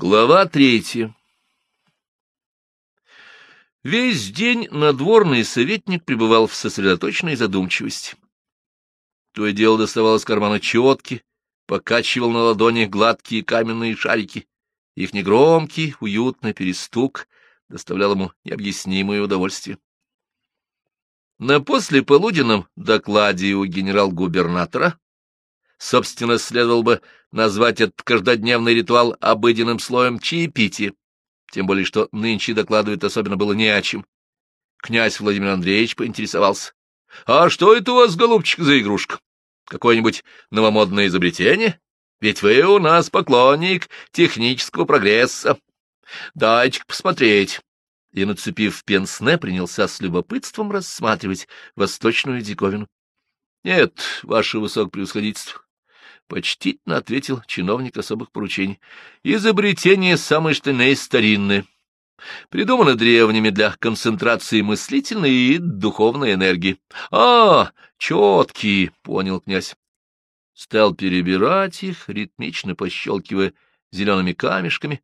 Глава третья Весь день надворный советник пребывал в сосредоточенной задумчивости. То и дело доставал из кармана четки, покачивал на ладони гладкие каменные шарики. Их негромкий, уютный перестук доставлял ему необъяснимое удовольствие. На послеполуденном докладе у генерал-губернатора Собственно, следовало бы назвать этот каждодневный ритуал обыденным слоем чаепития, тем более что нынче докладывать особенно было не о чем. Князь Владимир Андреевич поинтересовался. — А что это у вас, голубчик, за игрушка? Какое-нибудь новомодное изобретение? Ведь вы у нас поклонник технического прогресса. Дайте-ка посмотреть. И, нацепив пенсне, принялся с любопытством рассматривать восточную диковину. — Нет, ваше высокопревосходительство, — почтительно ответил чиновник особых поручений. — Изобретение самое что ни старинное. Придумано древними для концентрации мыслительной и духовной энергии. — А, четкие, — понял князь. Стал перебирать их, ритмично пощелкивая зелеными камешками,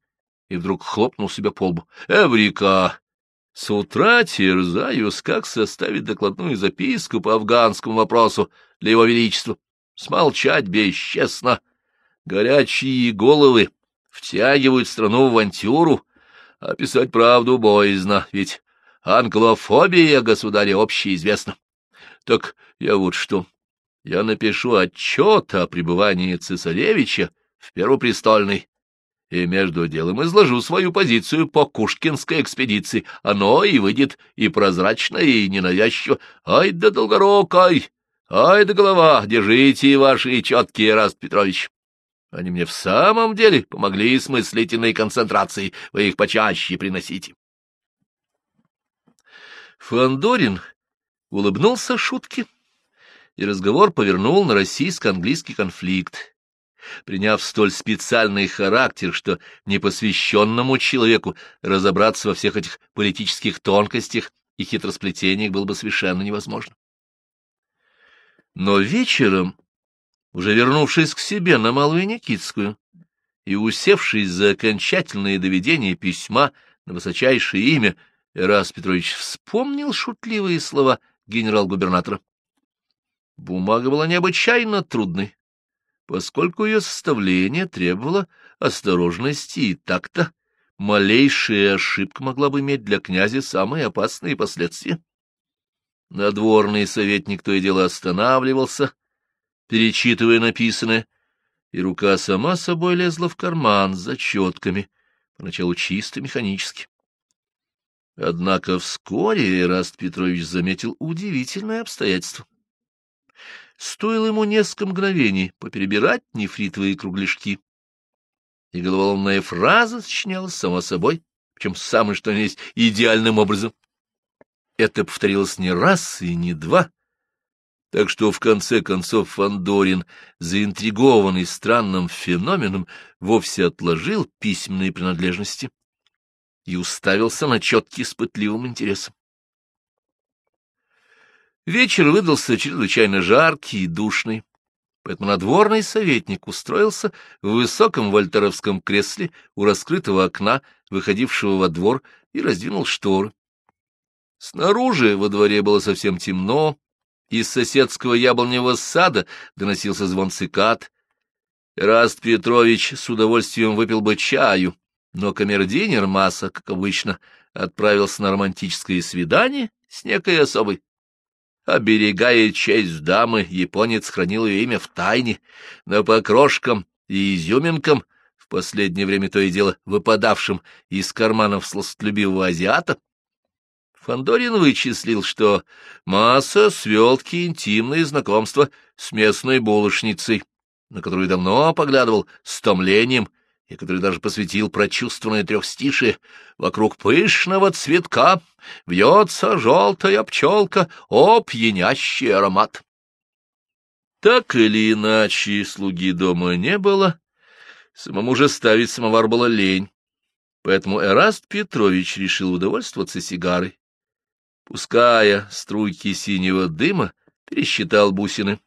и вдруг хлопнул себя по лбу. — Эврика! С утра терзаюсь, как составить докладную записку по афганскому вопросу для его величества. Смолчать бесчестно. Горячие головы втягивают страну в авантюру, а писать правду боязно, ведь англофобия, государя, общеизвестна. Так я вот что. Я напишу отчет о пребывании цесаревича в Первопрестольной, и между делом изложу свою позицию по Кушкинской экспедиции. Оно и выйдет и прозрачно, и ненавязчиво. Ай да долгорокой! Ай да голова, держите ваши четкие, Раст Петрович. Они мне в самом деле помогли с мыслительной концентрацией, вы их почаще приносите. Фандорин улыбнулся шутке, и разговор повернул на российско-английский конфликт, приняв столь специальный характер, что непосвященному человеку разобраться во всех этих политических тонкостях и хитросплетениях было бы совершенно невозможно. Но вечером, уже вернувшись к себе на Малую Никитскую и усевшись за окончательное доведение письма на высочайшее имя, Эрас Петрович вспомнил шутливые слова генерал-губернатора. Бумага была необычайно трудной, поскольку ее составление требовало осторожности и такта. Малейшая ошибка могла бы иметь для князя самые опасные последствия. Надворный советник то и дело останавливался, перечитывая написанное, и рука сама собой лезла в карман за четками, поначалу чисто механически. Однако вскоре Эраст Петрович заметил удивительное обстоятельство. Стоило ему несколько мгновений поперебирать нефритовые кругляшки, и головоломная фраза сочинялась сама собой, причем самый что ни есть идеальным образом. Это повторилось не раз и не два, так что в конце концов Фандорин, заинтригованный странным феноменом, вовсе отложил письменные принадлежности и уставился на четкий с пытливым интересом. Вечер выдался чрезвычайно жаркий и душный, поэтому надворный советник устроился в высоком вольтеровском кресле у раскрытого окна, выходившего во двор, и раздвинул шторы. Снаружи во дворе было совсем темно, из соседского яблоневого сада доносился звон цикад. Раст Петрович с удовольствием выпил бы чаю, но камердинер Масса, как обычно, отправился на романтическое свидание с некой особой. Оберегая честь дамы, японец хранил ее имя в тайне, но по крошкам и изюминкам, в последнее время то и дело выпадавшим из карманов сластолюбивого азиата, Фандорин вычислил, что масса свелки интимные знакомства с местной булочницей, на которую давно поглядывал с томлением, и который даже посвятил прочувствованное трехстишие. Вокруг пышного цветка вьется желтая пчелка, о, пьянящий аромат. Так или иначе, слуги дома не было, самому же ставить самовар было лень, поэтому Эраст Петрович решил удовольствоваться сигарой Пуская струйки синего дыма, пересчитал бусины.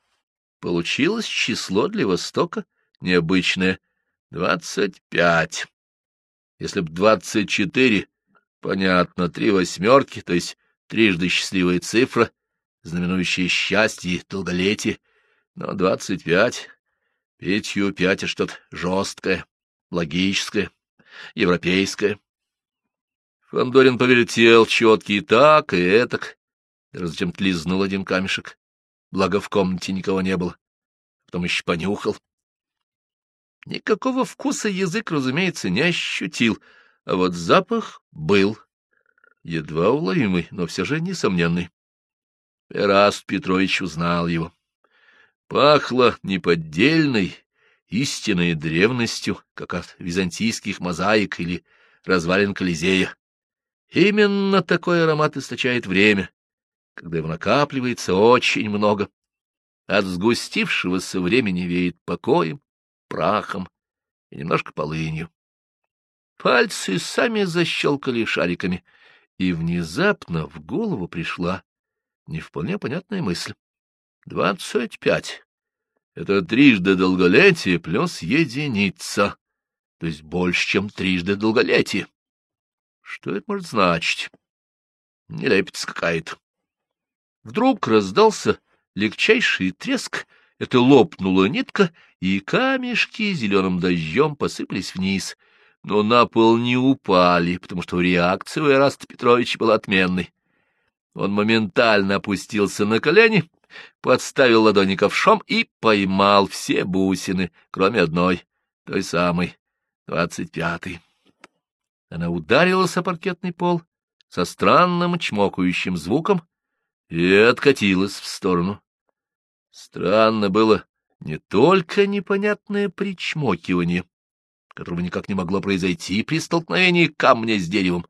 Получилось число для Востока необычное — двадцать пять. Если б двадцать четыре, понятно, три восьмерки, то есть трижды счастливая цифра, знаменующая счастье и долголетие, но двадцать пять, пятью пять — что-то жесткое, логическое, европейское. Фандорин повертел четкий так и этак, зачем-то лизнул один камешек. Благо в комнате никого не было. Потом еще понюхал. Никакого вкуса язык, разумеется, не ощутил, а вот запах был. Едва уловимый, но все же несомненный. Эраст Петрович узнал его. Пахло неподдельной, истинной древностью, как от византийских мозаик или развалин Колизея. Именно такой аромат источает время, когда его накапливается очень много. От сгустившегося времени веет покоем, прахом и немножко полынью. Пальцы сами защелкали шариками, и внезапно в голову пришла не вполне понятная мысль. Двадцать пять. Это трижды долголетие плюс единица, то есть больше, чем трижды долголетие. Что это может значить? Нелепица какая-то. Вдруг раздался легчайший треск, это лопнула нитка, и камешки зеленым дождем посыпались вниз, но на пол не упали, потому что реакция у Эраста Петровича была отменной. Он моментально опустился на колени, подставил ладони ковшом и поймал все бусины, кроме одной, той самой, двадцать пятой. Она ударилась о паркетный пол со странным чмокающим звуком и откатилась в сторону. Странно было не только непонятное причмокивание, которого никак не могло произойти при столкновении камня с деревом.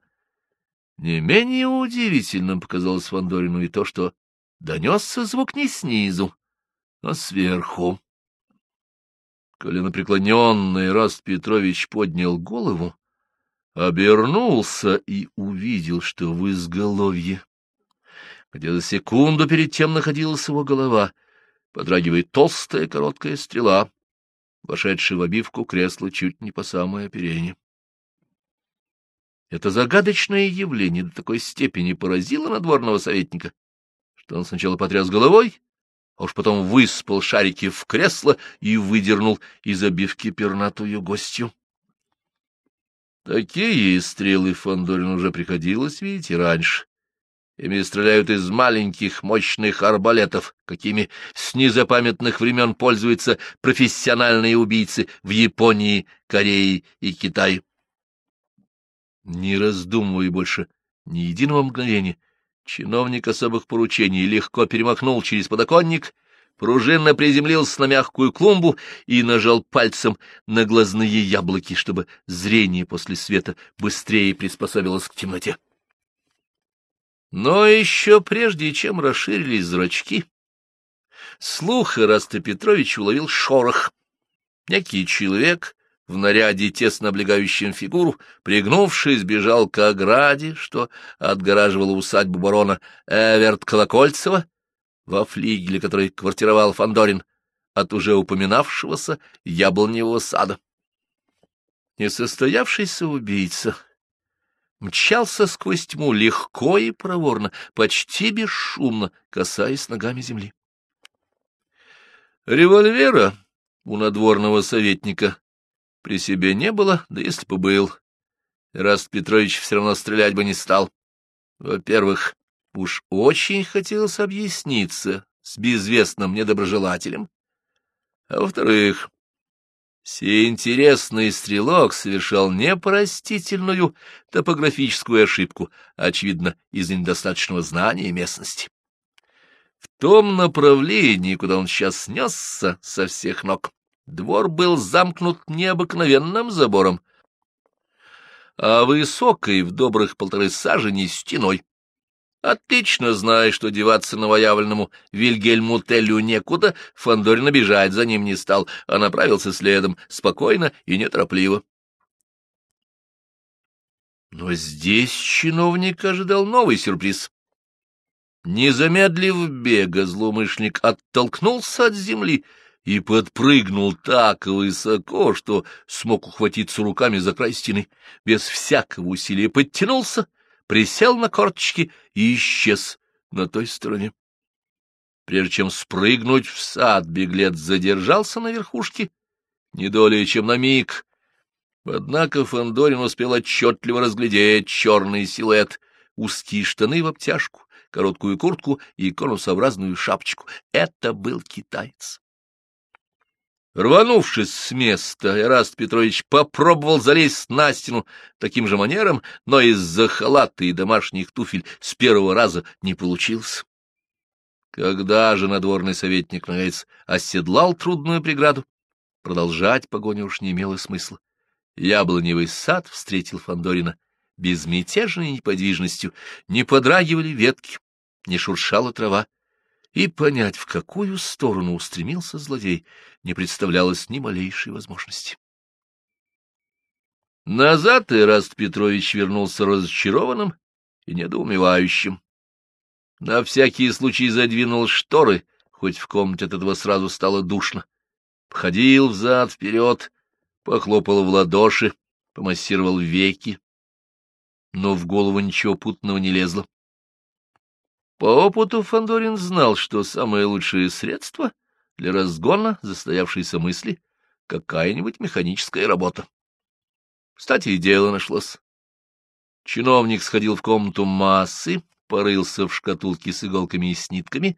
Не менее удивительным показалось Фандорину и то, что донесся звук не снизу, а сверху. Коленопреклоненный Раст Петрович поднял голову, обернулся и увидел, что в изголовье, где за секунду перед тем находилась его голова — подрагивает толстая короткая стрела, вошедшая в обивку кресла чуть не по самое оперение. Это загадочное явление до такой степени поразило надворного советника, что он сначала потряс головой, а уж потом выспал шарики в кресло и выдернул из обивки пернатую гостью. Такие стрелы Фандорин уже приходилось видеть и раньше. Ими стреляют из маленьких мощных арбалетов, какими с незапамятных времен пользуются профессиональные убийцы в Японии, Корее и Китае. Не раздумывая больше ни единого мгновения, чиновник особых поручений легко перемахнул через подоконник, пружинно приземлился на мягкую клумбу и нажал пальцем на глазные яблоки, чтобы зрение после света быстрее приспособилось к темноте. Но еще прежде, чем расширились зрачки, слух Ираста Петрович уловил шорох. Некий человек в наряде, тесно облегающем фигуру, пригнувшись, бежал к ограде, что отгораживала усадьбу барона Эверт Колокольцева, во флигеле, который квартировал Фандорин, от уже упоминавшегося яблоневого сада. Несостоявшийся убийца мчался сквозь тьму легко и проворно, почти бесшумно, касаясь ногами земли. Револьвера у надворного советника при себе не было, да если бы был, Раст Петрович все равно стрелять бы не стал. Во-первых, уж очень хотелось объясниться с безвестным недоброжелателем, а во-вторых, Всеинтересный стрелок совершал непростительную топографическую ошибку, очевидно, из-за недостаточного знания местности. В том направлении, куда он сейчас снесся со всех ног, двор был замкнут необыкновенным забором, а высокой в добрых полторы сажени стеной. Отлично зная, что деваться новоявленному Вильгельму Теллю некуда, Фандорин обижать за ним не стал, а направился следом, спокойно и неторопливо. Но здесь чиновник ожидал новый сюрприз. Не бега, злоумышленник оттолкнулся от земли и подпрыгнул так высоко, что смог ухватиться руками за край стены. Без всякого усилия подтянулся, присел на корточки и исчез на той стороне. Прежде чем спрыгнуть в сад, беглец задержался на верхушке, не долее, чем на миг. Однако Фандорин успел отчетливо разглядеть черный силуэт, узкие штаны в обтяжку, короткую куртку и конусообразную шапочку. Это был китаец. Рванувшись с места, Эраст Петрович попробовал залезть на стену таким же манером, но из-за халата и домашних туфель с первого раза не получилось. Когда же надворный советник, наконец, оседлал трудную преграду, продолжать погоню уж не имело смысла. Яблоневый сад встретил Фандорина безмятежной неподвижностью, не подрагивали ветки, не шуршала трава, и понять, в какую сторону устремился злодей, не представлялось ни малейшей возможности. Назад Ираст Петрович вернулся разочарованным и недоумевающим. На всякий случай задвинул шторы, хоть в комнате от этого сразу стало душно. Ходил взад-вперед, похлопал в ладоши, помассировал веки, но в голову ничего путного не лезло. По опыту Фандорин знал, что самое лучшее средство для разгона застоявшейся мысли — какая-нибудь механическая работа. Кстати, и дело нашлось. Чиновник сходил в комнату массы, порылся в шкатулке с иголками и с нитками,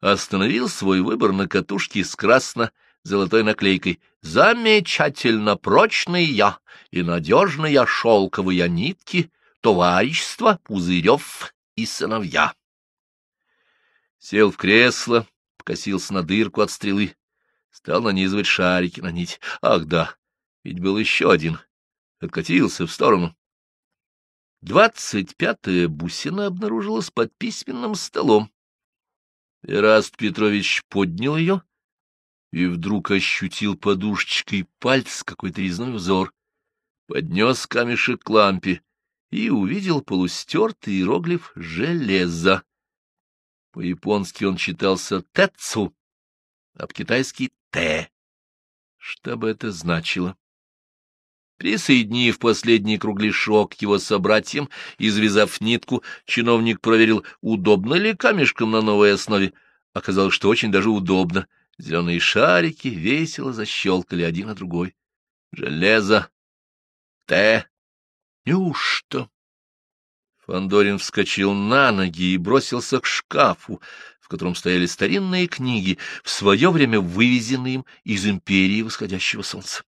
остановил свой выбор на катушке с красно-золотой наклейкой «Замечательно прочные и надежные шелковые нитки, товарищество Пузырев и сыновья». Сел в кресло, покосился на дырку от стрелы, стал нанизывать шарики на нить. Ах да, ведь был еще один. Откатился в сторону. Двадцать пятая бусина обнаружилась под письменным столом. Эраст Петрович поднял ее и вдруг ощутил подушечкой пальц какой-то резной узор. Поднес камешек к лампе и увидел полустертый иероглиф «железо». По-японски он читался «тэцу», а по-китайски «тэ». Что бы это значило? Присоединив последний кругляшок к его собратьям и завязав нитку, чиновник проверил, удобно ли камешком на новой основе. Оказалось, что очень даже удобно. Зеленые шарики весело защелкали один на другой. Железо. Т. Неужто? Фандорин вскочил на ноги и бросился к шкафу, в котором стояли старинные книги, в свое время вывезенные им из империи восходящего солнца.